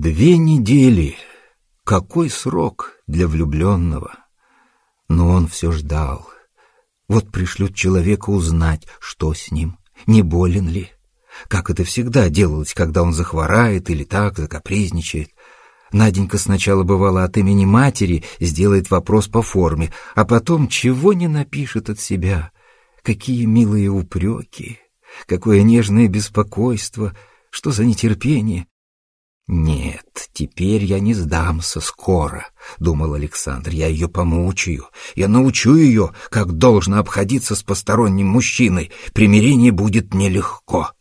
Две недели. Какой срок для влюбленного? Но он все ждал. Вот пришлют человека узнать, что с ним, не болен ли. Как это всегда делалось, когда он захворает или так закапризничает. Наденька сначала бывала от имени матери, сделает вопрос по форме, а потом чего не напишет от себя. Какие милые упреки, какое нежное беспокойство, что за нетерпение. «Нет, теперь я не сдамся скоро», — думал Александр. «Я ее помучаю, я научу ее, как должно обходиться с посторонним мужчиной. Примирение будет нелегко».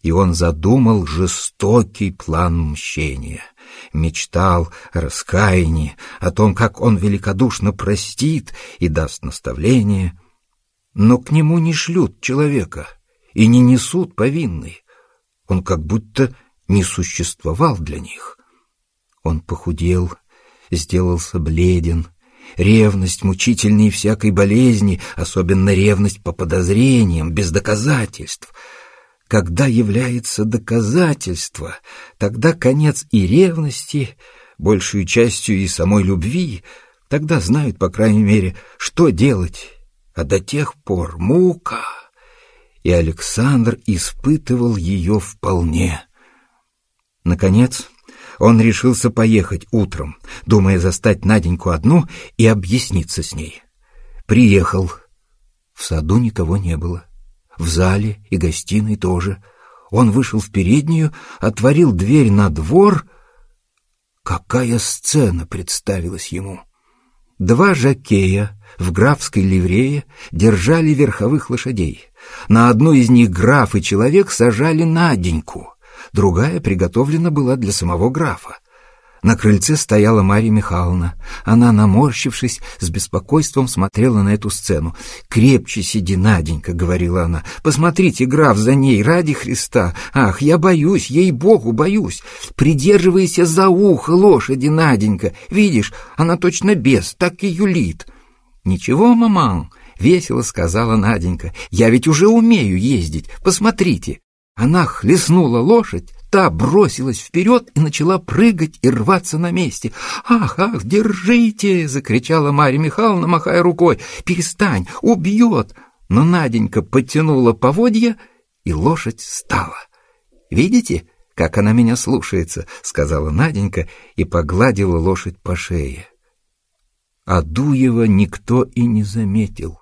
И он задумал жестокий план мщения. Мечтал о раскаянии, о том, как он великодушно простит и даст наставление. Но к нему не шлют человека и не несут повинный. Он как будто не существовал для них. Он похудел, сделался бледен, ревность мучительней всякой болезни, особенно ревность по подозрениям, без доказательств. Когда является доказательство, тогда конец и ревности, большую частью и самой любви, тогда знают, по крайней мере, что делать, а до тех пор мука. И Александр испытывал ее вполне. Наконец, он решился поехать утром, думая застать Наденьку одну и объясниться с ней. Приехал. В саду никого не было. В зале и гостиной тоже. Он вышел в переднюю, отворил дверь на двор. Какая сцена представилась ему! Два жакея в графской ливрее держали верховых лошадей. На одну из них граф и человек сажали Наденьку — другая приготовлена была для самого графа. На крыльце стояла Марья Михайловна. Она, наморщившись, с беспокойством смотрела на эту сцену. «Крепче сиди, Наденька», — говорила она. «Посмотрите, граф, за ней, ради Христа. Ах, я боюсь, ей-богу, боюсь. Придерживайся за ухо лошади, Наденька. Видишь, она точно бес, так и юлит». «Ничего, маман», — весело сказала Наденька. «Я ведь уже умею ездить. Посмотрите». Она хлестнула лошадь, та бросилась вперед и начала прыгать и рваться на месте. «Ах, ах, держите!» — закричала Марья Михайловна, махая рукой. «Перестань, убьет!» Но Наденька потянула поводья, и лошадь стала. «Видите, как она меня слушается?» — сказала Наденька и погладила лошадь по шее. А Дуева никто и не заметил.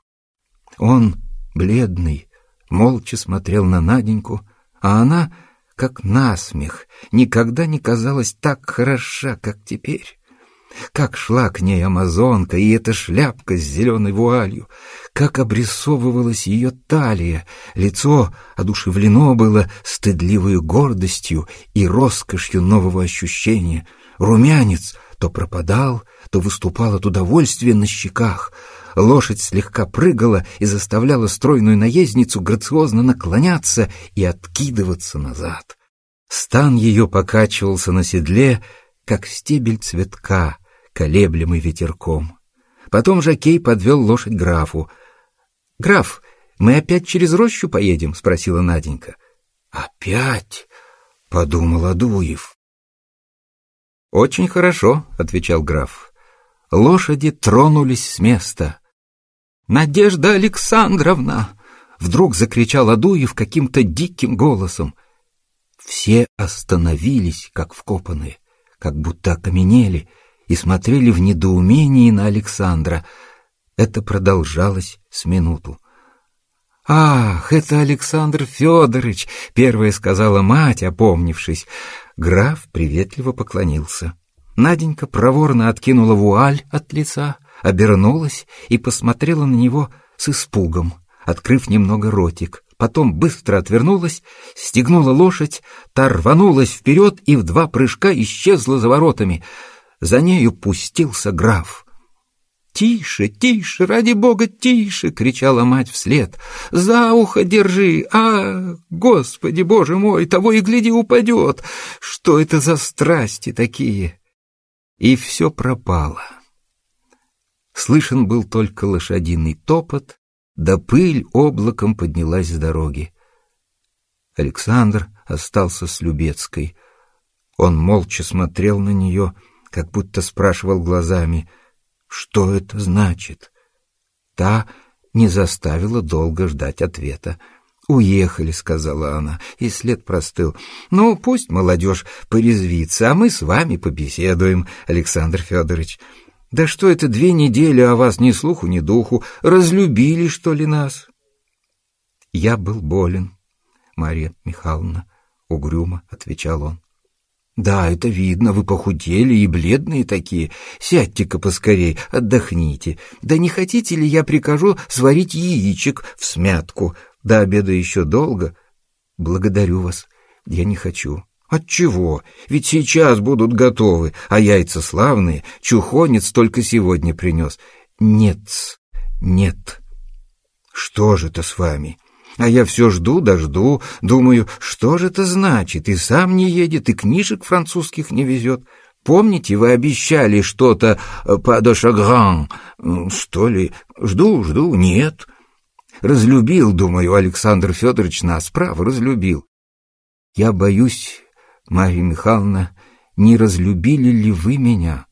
Он, бледный, молча смотрел на Наденьку, а она, как насмех, никогда не казалась так хороша, как теперь. Как шла к ней амазонка и эта шляпка с зеленой вуалью, как обрисовывалась ее талия, лицо одушевлено было стыдливой гордостью и роскошью нового ощущения, румянец то пропадал, то выступал от удовольствия на щеках, Лошадь слегка прыгала и заставляла стройную наездницу грациозно наклоняться и откидываться назад. Стан ее покачивался на седле, как стебель цветка, колеблемый ветерком. Потом Жакей подвел лошадь графу. — Граф, мы опять через рощу поедем? — спросила Наденька. — Опять? — подумал Адуев. — Очень хорошо, — отвечал граф. Лошади тронулись с места. «Надежда Александровна!» — вдруг закричал Адуев каким-то диким голосом. Все остановились, как вкопанные, как будто окаменели, и смотрели в недоумении на Александра. Это продолжалось с минуту. «Ах, это Александр Федорович!» — первая сказала мать, опомнившись. Граф приветливо поклонился. Наденька проворно откинула вуаль от лица, обернулась и посмотрела на него с испугом, открыв немного ротик. Потом быстро отвернулась, стегнула лошадь, та рванулась вперед и в два прыжка исчезла за воротами. За нею пустился граф. «Тише, тише, ради бога, тише!» — кричала мать вслед. «За ухо держи! А, господи, боже мой, того и гляди упадет! Что это за страсти такие?» И все пропало. Слышен был только лошадиный топот, да пыль облаком поднялась с дороги. Александр остался с Любецкой. Он молча смотрел на нее, как будто спрашивал глазами, что это значит. Та не заставила долго ждать ответа. «Уехали», — сказала она, и след простыл. «Ну, пусть молодежь порезвится, а мы с вами побеседуем, Александр Федорович. Да что это две недели, а вас ни слуху, ни духу? Разлюбили, что ли, нас?» «Я был болен, Марья Михайловна», — угрюмо отвечал он. «Да, это видно, вы похудели и бледные такие. Сядьте-ка поскорей, отдохните. Да не хотите ли я прикажу сварить яичек в смятку? До обеда еще долго. Благодарю вас, я не хочу». «Отчего? Ведь сейчас будут готовы, а яйца славные. Чухонец только сегодня принес». «Нет, нет». «Что же это с вами?» А я все жду да жду, думаю, что же это значит, и сам не едет, и книжек французских не везет. Помните, вы обещали что-то э, по дошагран, что ли? Жду, жду, нет. Разлюбил, думаю, Александр Федорович нас, право, разлюбил. Я боюсь, Марья Михайловна, не разлюбили ли вы меня?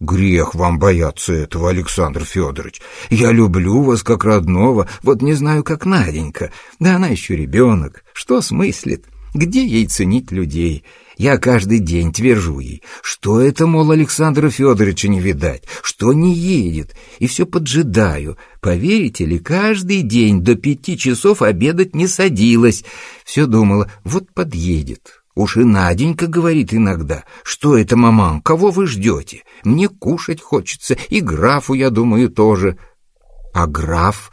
Грех вам бояться этого, Александр Федорович. Я люблю вас как родного, вот не знаю, как Наденька. Да она еще ребенок. Что смыслит? Где ей ценить людей? Я каждый день твержу ей, что это, мол, Александра Федоровича не видать, что не едет, и все поджидаю. Поверите ли, каждый день до пяти часов обедать не садилась. Все думала, вот подъедет, Уж и Наденька говорит иногда, что это, маман, кого вы ждете? Мне кушать хочется, и графу, я думаю, тоже. А граф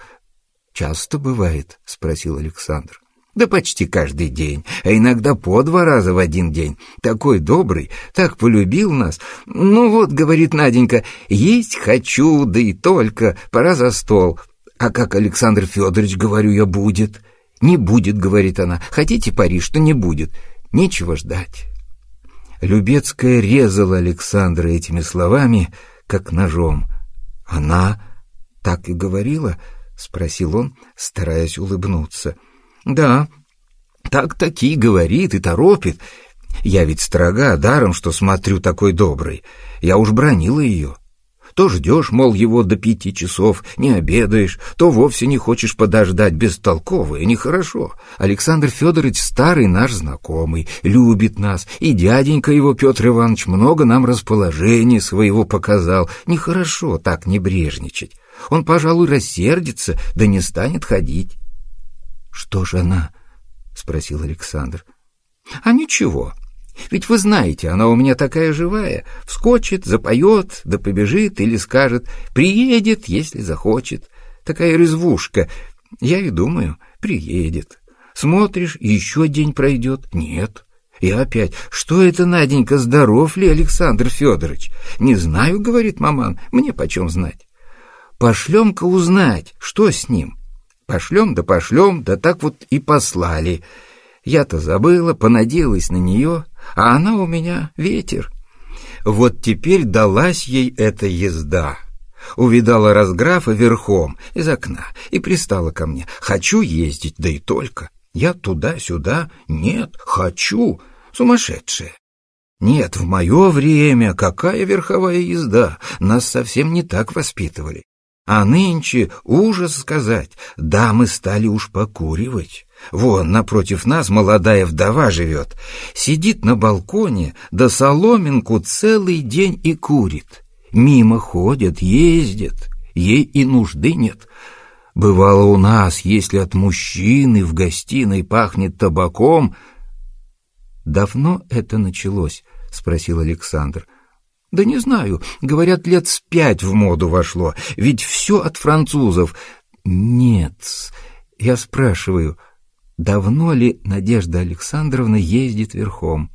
часто бывает? — спросил Александр. Да почти каждый день, а иногда по два раза в один день. Такой добрый, так полюбил нас. Ну вот, говорит Наденька, есть хочу, да и только, пора за стол. А как Александр Федорович, говорю я, будет? Не будет, говорит она. Хотите пари, что не будет? Нечего ждать. Любецкая резала Александра этими словами, как ножом. «Она так и говорила?» — спросил он, стараясь улыбнуться. «Да, так таки говорит и торопит. Я ведь строга, даром, что смотрю такой добрый. Я уж бронила ее». То ждешь, мол, его до пяти часов, не обедаешь, то вовсе не хочешь подождать, бестолково и нехорошо. Александр Федорович старый наш знакомый, любит нас, и дяденька его Петр Иванович много нам расположения своего показал. Нехорошо так небрежничать. Он, пожалуй, рассердится, да не станет ходить. — Что же она? — спросил Александр. — А ничего, ведь вы знаете, она у меня такая живая. Вскочит, запоет, да побежит или скажет «приедет, если захочет». Такая резвушка. Я и думаю, приедет. Смотришь, еще день пройдет. Нет. И опять, что это, Наденька, здоров ли Александр Федорович? Не знаю, говорит маман, мне почем знать. Пошлем-ка узнать, что с ним. Пошлем да пошлем, да так вот и послали. Я-то забыла, понадеялась на нее, а она у меня ветер. Вот теперь далась ей эта езда. Увидала разграфа верхом из окна и пристала ко мне. Хочу ездить, да и только. Я туда-сюда. Нет, хочу. Сумасшедшая. Нет, в мое время какая верховая езда? Нас совсем не так воспитывали. А нынче ужас сказать, дамы стали уж покуривать. Вон, напротив нас молодая вдова живет. Сидит на балконе, да соломинку целый день и курит. Мимо ходят, ездят, ей и нужды нет. Бывало у нас, если от мужчины в гостиной пахнет табаком... «Давно это началось?» — спросил Александр. Да не знаю, говорят, лет с пять в моду вошло, ведь все от французов. Нет, я спрашиваю, давно ли Надежда Александровна ездит верхом?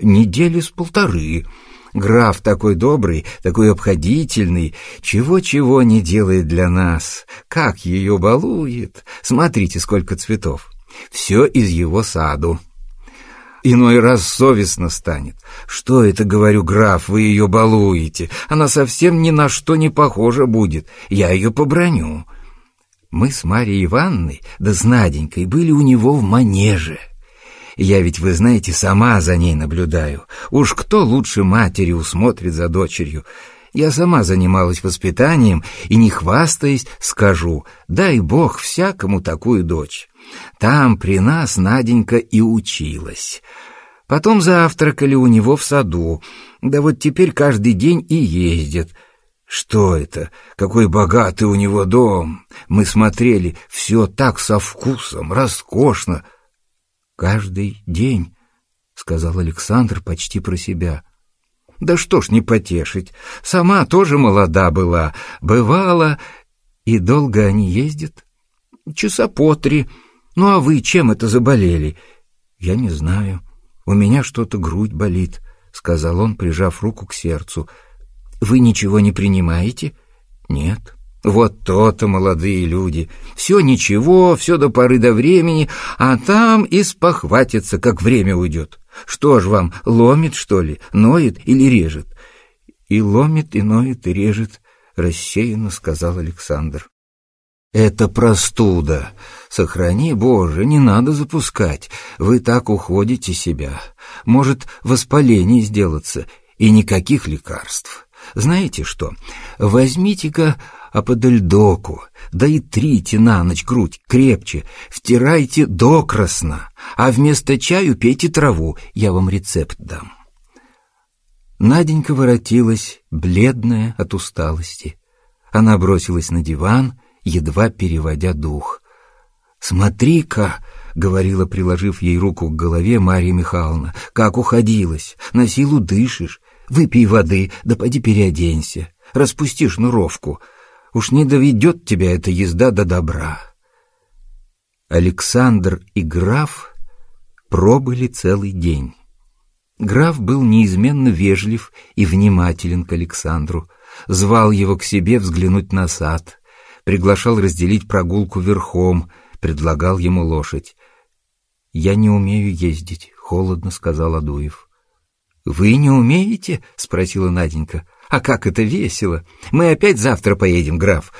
Недели с полторы. Граф такой добрый, такой обходительный, чего-чего не делает для нас. Как ее балует! Смотрите, сколько цветов. Все из его саду. Иной раз совестно станет. Что это, говорю, граф, вы ее балуете? Она совсем ни на что не похожа будет. Я ее поброню. Мы с Марьей Ивановной, да с Наденькой, были у него в манеже. Я ведь, вы знаете, сама за ней наблюдаю. Уж кто лучше матери усмотрит за дочерью. Я сама занималась воспитанием и, не хвастаясь, скажу, дай бог всякому такую дочь. Там при нас Наденька и училась. Потом завтракали у него в саду, да вот теперь каждый день и ездят. Что это? Какой богатый у него дом! Мы смотрели, все так со вкусом, роскошно. Каждый день, — сказал Александр почти про себя. Да что ж не потешить, сама тоже молода была, бывала, и долго они ездят? Часа по три. Ну а вы чем это заболели? Я не знаю. «У меня что-то грудь болит», — сказал он, прижав руку к сердцу. «Вы ничего не принимаете?» «Нет». «Вот то-то, молодые люди! Все ничего, все до поры до времени, а там и спохватится, как время уйдет. Что ж вам, ломит, что ли, ноет или режет?» «И ломит, и ноет, и режет», — рассеянно сказал Александр. «Это простуда. Сохрани, Боже, не надо запускать. Вы так уходите себя. Может, воспаление сделаться, и никаких лекарств. Знаете что, возьмите-ка аподельдоку, да и трите на ночь грудь крепче, втирайте докрасно, а вместо чаю пейте траву, я вам рецепт дам». Наденька воротилась, бледная от усталости. Она бросилась на диван едва переводя дух. «Смотри-ка!» — говорила, приложив ей руку к голове Марья Михайловна. «Как уходилась! На силу дышишь! Выпей воды, да поди переоденься! Распусти шнуровку! Уж не доведет тебя эта езда до добра!» Александр и граф пробыли целый день. Граф был неизменно вежлив и внимателен к Александру, звал его к себе взглянуть на сад — приглашал разделить прогулку верхом, предлагал ему лошадь. «Я не умею ездить», — холодно сказал Адуев. «Вы не умеете?» — спросила Наденька. «А как это весело! Мы опять завтра поедем, граф!»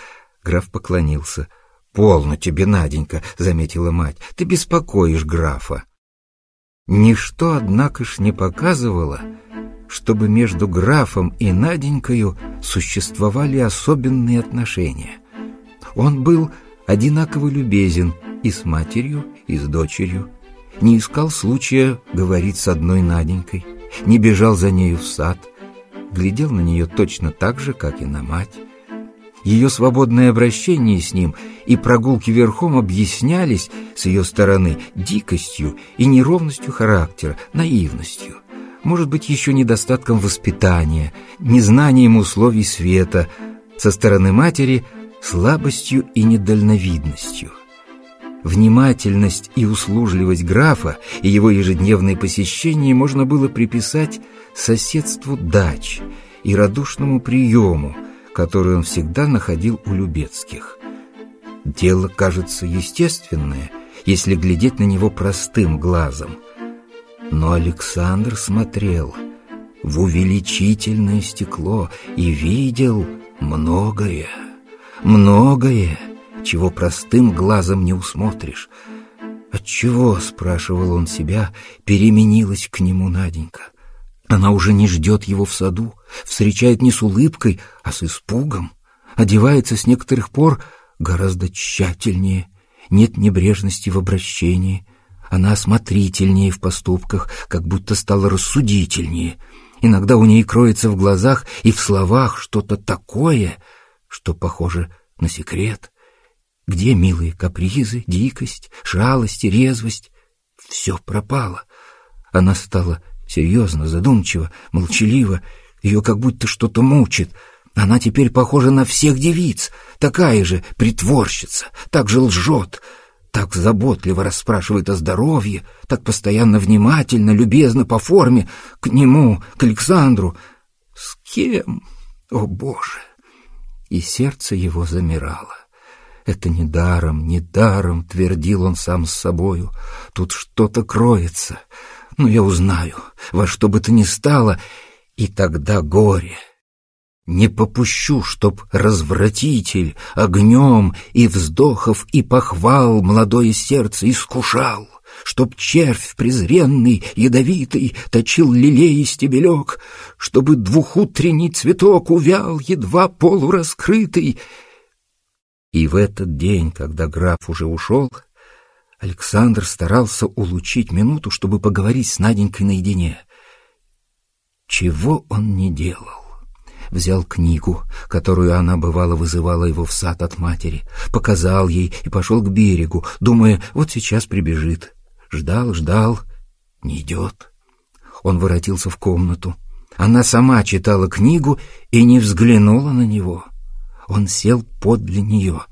Граф поклонился. «Полно тебе, Наденька», — заметила мать. «Ты беспокоишь графа». Ничто, однако ж, не показывало, чтобы между графом и Наденькою существовали особенные отношения. Он был одинаково любезен и с матерью, и с дочерью, не искал случая говорить с одной Наденькой, не бежал за нею в сад, глядел на нее точно так же, как и на мать. Ее свободное обращение с ним и прогулки верхом объяснялись с ее стороны дикостью и неровностью характера, наивностью, может быть, еще недостатком воспитания, незнанием условий света, со стороны матери – слабостью и недальновидностью. Внимательность и услужливость графа и его ежедневные посещения можно было приписать соседству дач и радушному приему, который он всегда находил у Любецких. Дело кажется естественное, если глядеть на него простым глазом. Но Александр смотрел в увеличительное стекло и видел многое многое, чего простым глазом не усмотришь. Отчего, спрашивал он себя, переменилась к нему Наденька? Она уже не ждет его в саду, встречает не с улыбкой, а с испугом, одевается с некоторых пор гораздо тщательнее, нет небрежности в обращении, она осмотрительнее в поступках, как будто стала рассудительнее. Иногда у ней кроется в глазах и в словах что-то такое — что похоже на секрет. Где милые капризы, дикость, шалость и резвость? Все пропало. Она стала серьезно, задумчиво, молчалива, ее как будто что-то мучит. Она теперь похожа на всех девиц, такая же притворщица, так же лжет, так заботливо расспрашивает о здоровье, так постоянно внимательно, любезно по форме к нему, к Александру. С кем? О, Боже! и сердце его замирало. Это не даром, не даром, твердил он сам с собою. Тут что-то кроется. Но я узнаю, во что бы то ни стало, и тогда горе. Не попущу, чтоб развратитель огнем и вздохов и похвал молодое сердце искушал. Чтоб червь презренный, ядовитый, точил лилей стебелек, Чтобы двухутренний цветок увял, едва полураскрытый. И в этот день, когда граф уже ушел, Александр старался улучить минуту, чтобы поговорить с Наденькой наедине. Чего он не делал? взял книгу, которую она бывало вызывала его в сад от матери, показал ей и пошел к берегу, думая, вот сейчас прибежит. Ждал, ждал, не идет. Он воротился в комнату. Она сама читала книгу и не взглянула на него. Он сел подле нее.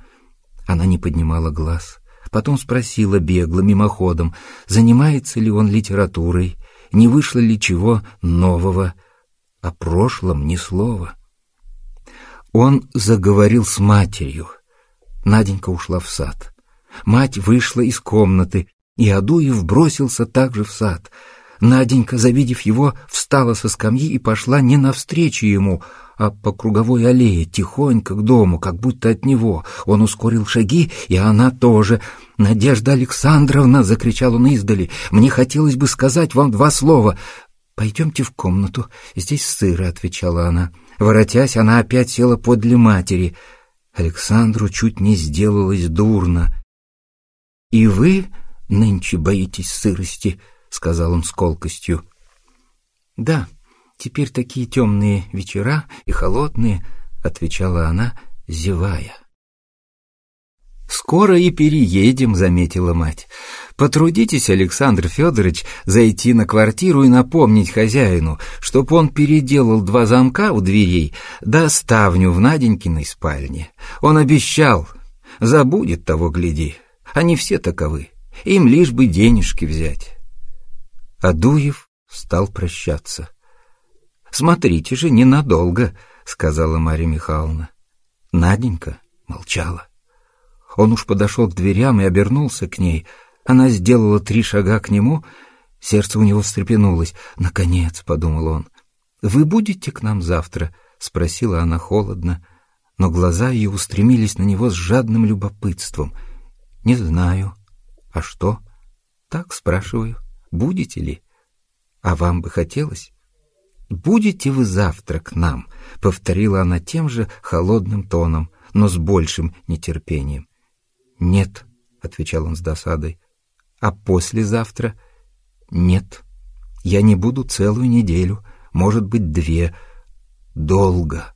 Она не поднимала глаз. Потом спросила бегло, мимоходом, занимается ли он литературой, не вышло ли чего нового — о прошлом ни слова. Он заговорил с матерью. Наденька ушла в сад. Мать вышла из комнаты, и Адуев бросился также в сад. Наденька, завидев его, встала со скамьи и пошла не навстречу ему, а по круговой аллее, тихонько к дому, как будто от него. Он ускорил шаги, и она тоже. «Надежда Александровна!» — закричал он издали. «Мне хотелось бы сказать вам два слова. «Пойдемте в комнату, здесь сыро», — отвечала она. Воротясь, она опять села подле матери. Александру чуть не сделалось дурно. «И вы нынче боитесь сырости?» — сказал он с колкостью. «Да, теперь такие темные вечера и холодные», — отвечала она, зевая. «Скоро и переедем», — заметила мать. «Потрудитесь, Александр Федорович, зайти на квартиру и напомнить хозяину, чтоб он переделал два замка у дверей, да ставню в Наденькиной спальне. Он обещал. Забудет того, гляди. Они все таковы. Им лишь бы денежки взять». Адуев стал прощаться. «Смотрите же, ненадолго», — сказала Марья Михайловна. Наденька молчала. Он уж подошел к дверям и обернулся к ней. Она сделала три шага к нему. Сердце у него встрепенулось. «Наконец», — подумал он. «Вы будете к нам завтра?» — спросила она холодно. Но глаза ее устремились на него с жадным любопытством. «Не знаю. А что?» «Так спрашиваю. Будете ли? А вам бы хотелось?» «Будете вы завтра к нам?» — повторила она тем же холодным тоном, но с большим нетерпением. «Нет», — отвечал он с досадой. «А послезавтра?» «Нет, я не буду целую неделю, может быть, две. Долго».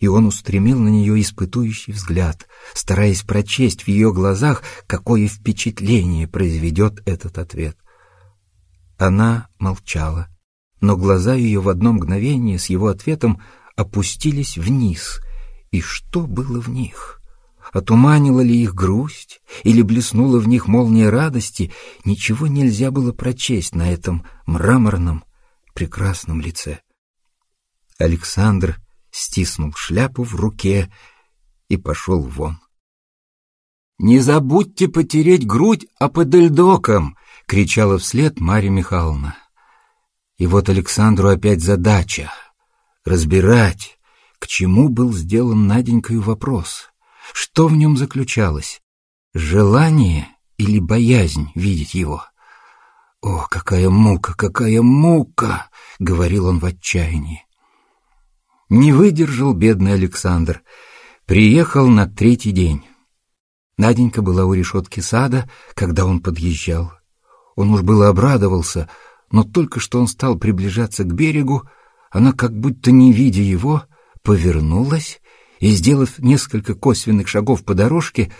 И он устремил на нее испытующий взгляд, стараясь прочесть в ее глазах, какое впечатление произведет этот ответ. Она молчала, но глаза ее в одно мгновение с его ответом опустились вниз. И что было в них? Отуманила ли их грусть или блеснула в них молния радости, ничего нельзя было прочесть на этом мраморном прекрасном лице. Александр стиснул шляпу в руке и пошел вон. «Не забудьте потереть грудь аподельдоком!» — кричала вслед Марья Михайловна. И вот Александру опять задача — разбирать, к чему был сделан Наденькою вопрос — что в нем заключалось? Желание или боязнь видеть его? «О, какая мука, какая мука!» — говорил он в отчаянии. Не выдержал бедный Александр. Приехал на третий день. Наденька была у решетки сада, когда он подъезжал. Он уж было обрадовался, но только что он стал приближаться к берегу, она, как будто не видя его, повернулась и, сделав несколько косвенных шагов по дорожке,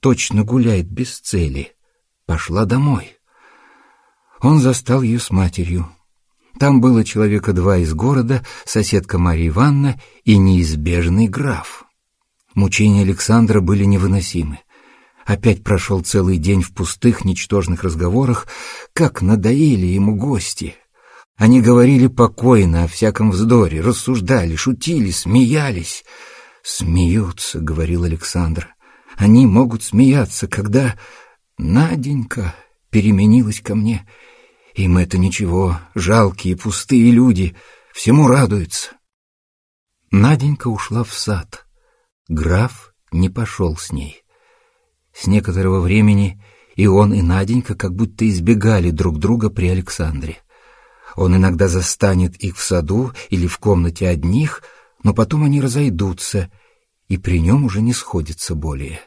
точно гуляет без цели, пошла домой. Он застал ее с матерью. Там было человека два из города, соседка Марья Ивановна и неизбежный граф. Мучения Александра были невыносимы. Опять прошел целый день в пустых, ничтожных разговорах, как надоели ему гости. Они говорили покойно о всяком вздоре, рассуждали, шутили, смеялись — «Смеются», — говорил Александр. «Они могут смеяться, когда Наденька переменилась ко мне. Им это ничего, жалкие, пустые люди, всему радуются». Наденька ушла в сад. Граф не пошел с ней. С некоторого времени и он, и Наденька как будто избегали друг друга при Александре. Он иногда застанет их в саду или в комнате одних, но потом они разойдутся, и при нем уже не сходятся более.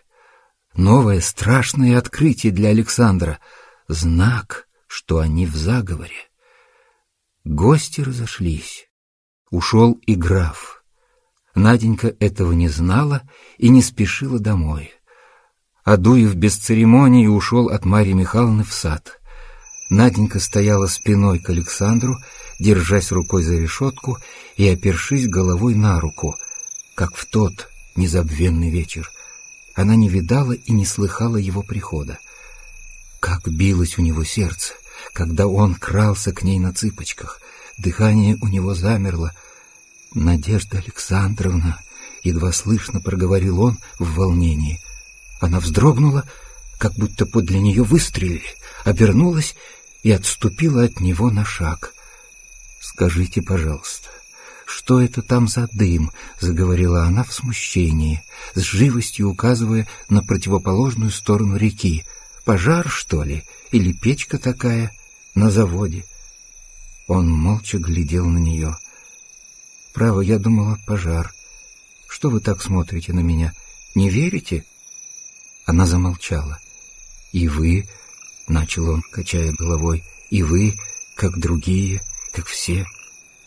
Новое страшное открытие для Александра — знак, что они в заговоре. Гости разошлись. Ушел и граф. Наденька этого не знала и не спешила домой. Адуев без церемонии ушел от Марьи Михайловны в сад. Наденька стояла спиной к Александру, держась рукой за решетку и опершись головой на руку, как в тот незабвенный вечер. Она не видала и не слыхала его прихода. Как билось у него сердце, когда он крался к ней на цыпочках. Дыхание у него замерло. «Надежда Александровна!» — едва слышно проговорил он в волнении. Она вздрогнула, как будто подле нее выстрелили, обернулась и отступила от него на шаг. «Скажите, пожалуйста, что это там за дым?» — заговорила она в смущении, с живостью указывая на противоположную сторону реки. «Пожар, что ли? Или печка такая на заводе?» Он молча глядел на нее. «Право, я думала, пожар. Что вы так смотрите на меня? Не верите?» Она замолчала. «И вы...» — начал он, качая головой. «И вы, как другие, как все.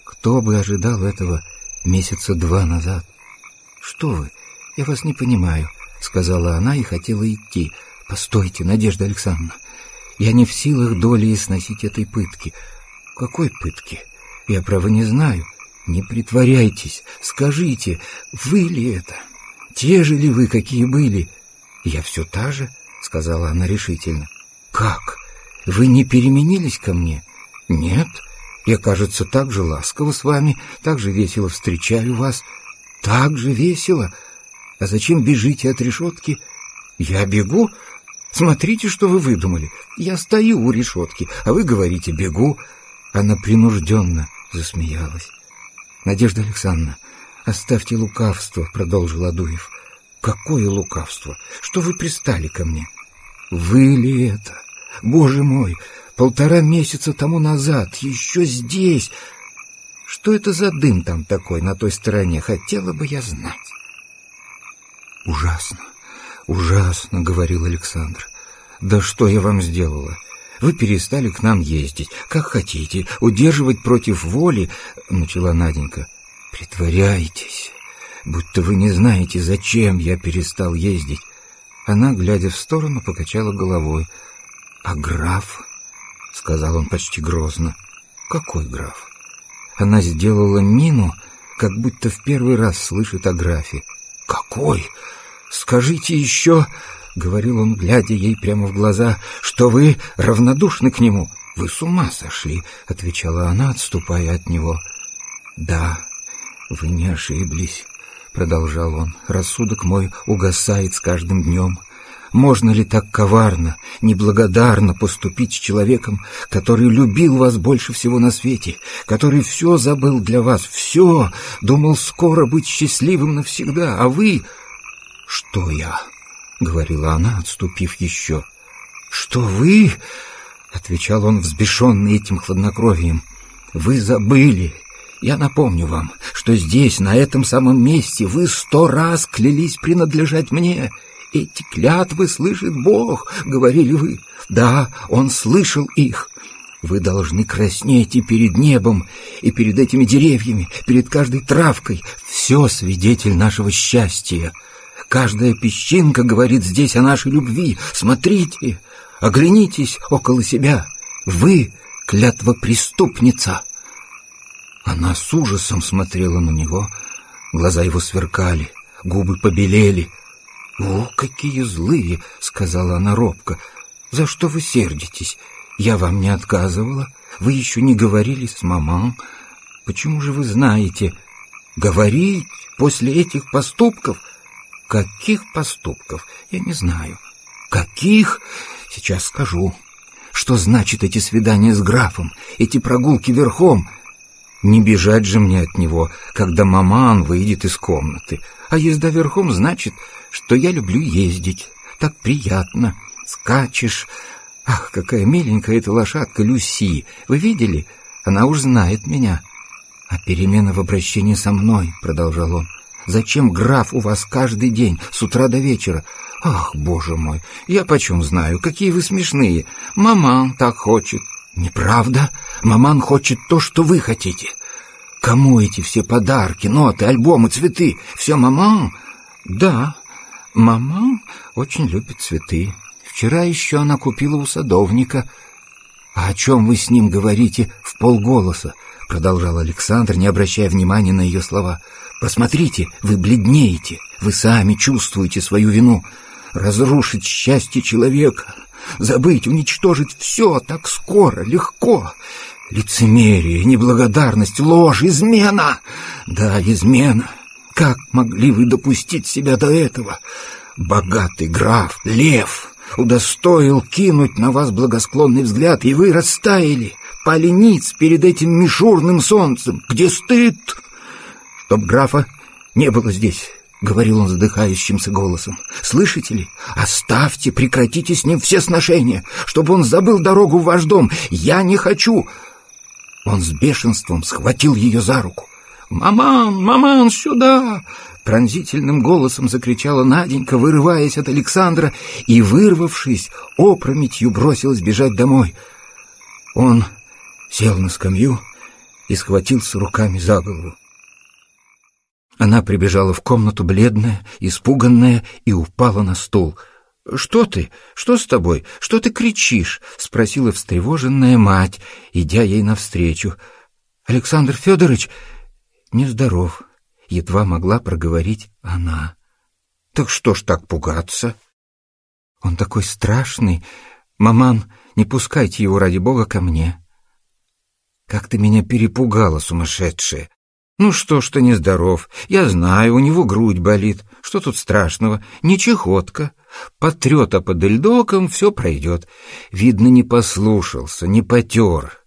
Кто бы ожидал этого месяца два назад?» «Что вы? Я вас не понимаю», — сказала она и хотела идти. «Постойте, Надежда Александровна, я не в силах доли сносить этой пытки». «Какой пытки? Я, право, не знаю. Не притворяйтесь, скажите, вы ли это? Те же ли вы, какие были?» «Я все та же», — сказала она решительно. «Как? Вы не переменились ко мне?» «Нет. Я, кажется, так же ласково с вами, так же весело встречаю вас. Так же весело. А зачем бежите от решетки?» «Я бегу? Смотрите, что вы выдумали. Я стою у решетки, а вы говорите «бегу». Она принужденно засмеялась. «Надежда Александровна, оставьте лукавство», — продолжил Адуев. «Какое лукавство? Что вы пристали ко мне?» Вы ли это? Боже мой, полтора месяца тому назад, еще здесь. Что это за дым там такой на той стороне, хотела бы я знать. Ужасно, ужасно, говорил Александр. Да что я вам сделала? Вы перестали к нам ездить, как хотите, удерживать против воли, начала Наденька. Притворяйтесь, будто вы не знаете, зачем я перестал ездить. Она, глядя в сторону, покачала головой. «А граф?» — сказал он почти грозно. «Какой граф?» Она сделала мину, как будто в первый раз слышит о графе. «Какой? Скажите еще...» — говорил он, глядя ей прямо в глаза, — что вы равнодушны к нему. Вы с ума сошли, — отвечала она, отступая от него. Да, вы не ошиблись продолжал он, — рассудок мой угасает с каждым днем. Можно ли так коварно, неблагодарно поступить с человеком, который любил вас больше всего на свете, который все забыл для вас, все, думал скоро быть счастливым навсегда, а вы... — Что я? — говорила она, отступив еще. — Что вы? — отвечал он, взбешенный этим хладнокровием. — Вы забыли, я напомню вам, что здесь, на этом самом месте, вы сто раз клялись принадлежать мне. Эти клятвы слышит Бог, — говорили вы. Да, Он слышал их. Вы должны краснеть и перед небом, и перед этими деревьями, перед каждой травкой. Все свидетель нашего счастья. Каждая песчинка говорит здесь о нашей любви. Смотрите, оглянитесь около себя. Вы — клятва преступница. Она с ужасом смотрела на него, глаза его сверкали, губы побелели. «О, какие злые!» — сказала она робко. «За что вы сердитесь? Я вам не отказывала. Вы еще не говорили с маман. Почему же вы знаете? Говорить после этих поступков? Каких поступков? Я не знаю. Каких? Сейчас скажу. Что значит эти свидания с графом, эти прогулки верхом?» Не бежать же мне от него, когда маман выйдет из комнаты. А езда верхом значит, что я люблю ездить. Так приятно. скачешь. Ах, какая миленькая эта лошадка Люси! Вы видели? Она уж знает меня. А перемена в обращении со мной, продолжал он. Зачем граф у вас каждый день, с утра до вечера? Ах, боже мой, я почем знаю, какие вы смешные. Маман так хочет. Неправда. Маман хочет то, что вы хотите. Кому эти все подарки, ноты, альбомы, цветы? Все маман? Да, маман очень любит цветы. Вчера еще она купила у садовника. А о чем вы с ним говорите в полголоса? Продолжал Александр, не обращая внимания на ее слова. Посмотрите, вы бледнеете, вы сами чувствуете свою вину. Разрушить счастье человека, забыть, уничтожить все так скоро, легко. Лицемерие, неблагодарность, ложь, измена. Да, измена. Как могли вы допустить себя до этого? Богатый граф, лев, удостоил кинуть на вас благосклонный взгляд, и вы растаяли, пали перед этим мишурным солнцем. Где стыд? Чтоб графа не было здесь, — говорил он задыхающимся голосом. «Слышите ли? Оставьте, прекратите с ним все сношения, чтобы он забыл дорогу в ваш дом. Я не хочу!» Он с бешенством схватил ее за руку. «Маман, маман, сюда!» Пронзительным голосом закричала Наденька, вырываясь от Александра, и, вырвавшись, опрометью бросилась бежать домой. Он сел на скамью и схватился руками за голову. Она прибежала в комнату бледная, испуганная и упала на стул. «Что ты? Что с тобой? Что ты кричишь?» — спросила встревоженная мать, идя ей навстречу. «Александр Федорович нездоров», — едва могла проговорить она. «Так что ж так пугаться?» «Он такой страшный. Маман, не пускайте его, ради бога, ко мне». «Как ты меня перепугала, сумасшедшая!» «Ну что ж ты нездоров? Я знаю, у него грудь болит. Что тут страшного? Не чехотка. Потрет а под эльдоком, все пройдет. Видно, не послушался, не потер.